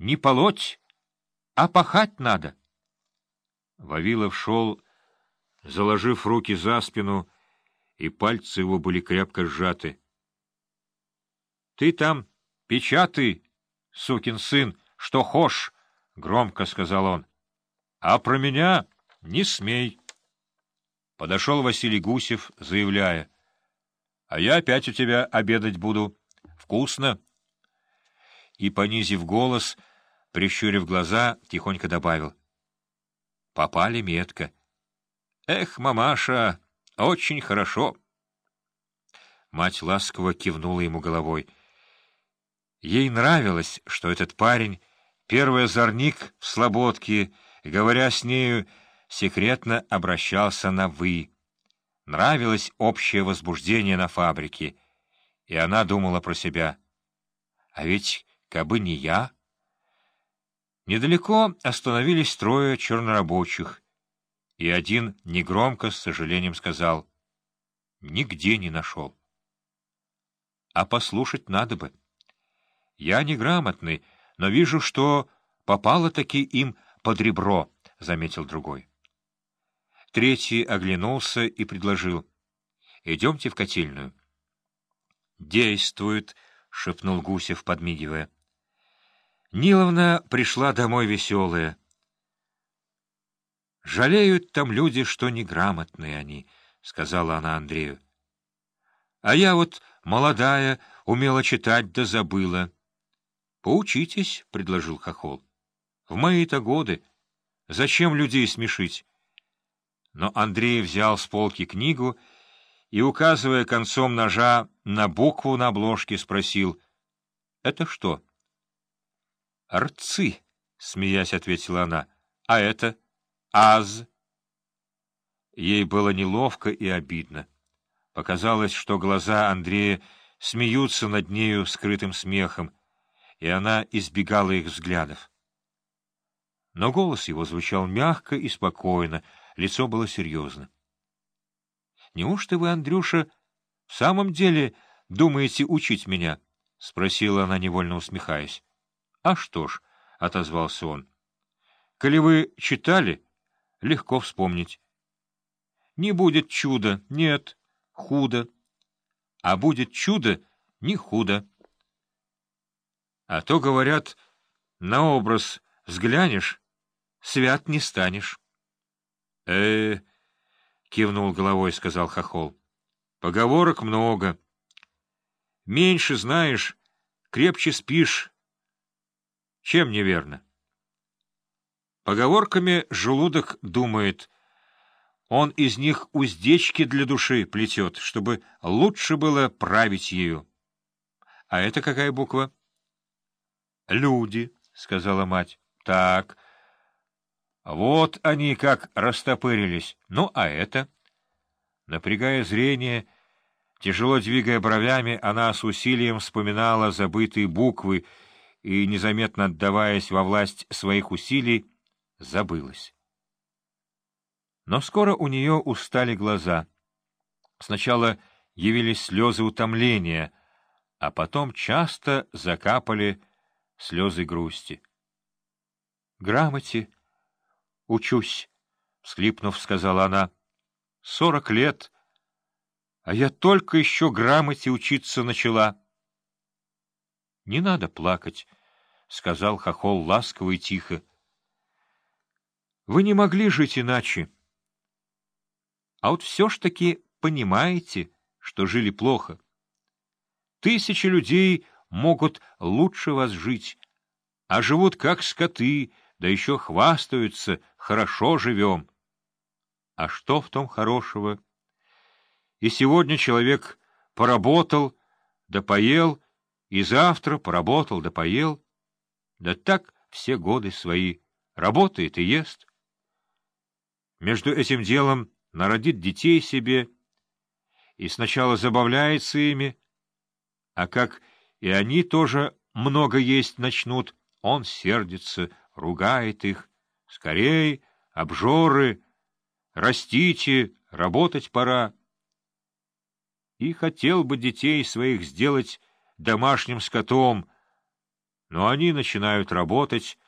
не полоть, а пахать надо. Вавилов шел, заложив руки за спину, и пальцы его были крепко сжаты. — Ты там печатай, сукин сын, что хошь, — громко сказал он. — А про меня не смей. Подошел Василий Гусев, заявляя. — А я опять у тебя обедать буду. Вкусно. И, понизив голос, прищурив глаза, тихонько добавил. — Попали метко. — Эх, мамаша, очень хорошо. Мать ласково кивнула ему головой. Ей нравилось, что этот парень — первый озорник в слободке, говоря с нею, секретно обращался на «вы». Нравилось общее возбуждение на фабрике, и она думала про себя. А ведь, кабы не я... Недалеко остановились трое чернорабочих, и один негромко, с сожалением, сказал — нигде не нашел. А послушать надо бы. Я неграмотный, но вижу, что попало-таки им под ребро, — заметил другой. Третий оглянулся и предложил. — Идемте в котельную. — Действует, — шепнул Гусев, подмигивая. Ниловна пришла домой веселая. — Жалеют там люди, что неграмотные они, — сказала она Андрею. — А я вот молодая, умела читать да забыла. — Поучитесь, — предложил Хохол. — В мои-то годы. Зачем людей смешить? Но Андрей взял с полки книгу и, указывая концом ножа на букву на обложке, спросил, — Это что? — Рцы, — смеясь ответила она. — А это? — Аз. Ей было неловко и обидно. Показалось, что глаза Андрея смеются над нею скрытым смехом, и она избегала их взглядов. Но голос его звучал мягко и спокойно, Лицо было серьезно. — Неужто вы, Андрюша, в самом деле думаете учить меня? — спросила она, невольно усмехаясь. — А что ж, — отозвался он. — Коли вы читали, легко вспомнить. Не будет чуда, нет, худо. А будет чудо, не худо. А то, говорят, на образ взглянешь, свят не станешь э кивнул головой, сказал Хохол. — Поговорок много. Меньше знаешь, крепче спишь. Чем неверно? Поговорками желудок думает. Он из них уздечки для души плетет, чтобы лучше было править ею. А это какая буква? — Люди, — сказала мать. — Так, — вот они как растопырились. Ну, а это? Напрягая зрение, тяжело двигая бровями, она с усилием вспоминала забытые буквы и, незаметно отдаваясь во власть своих усилий, забылась. Но скоро у нее устали глаза. Сначала явились слезы утомления, а потом часто закапали слезы грусти. Грамоте учусь, — всхлипнув, сказала она. — Сорок лет, а я только еще грамоте учиться начала. — Не надо плакать, — сказал Хохол ласково и тихо. — Вы не могли жить иначе. А вот все ж таки понимаете, что жили плохо. Тысячи людей могут лучше вас жить, а живут как скоты, да еще хвастаются, хорошо живем. А что в том хорошего? И сегодня человек поработал, да поел, и завтра поработал, да поел. Да так все годы свои. Работает и ест. Между этим делом народит детей себе и сначала забавляется ими, а как и они тоже много есть начнут, он сердится, ругает их. Скорей, обжоры, растите, работать пора. И хотел бы детей своих сделать домашним скотом, Но они начинают работать,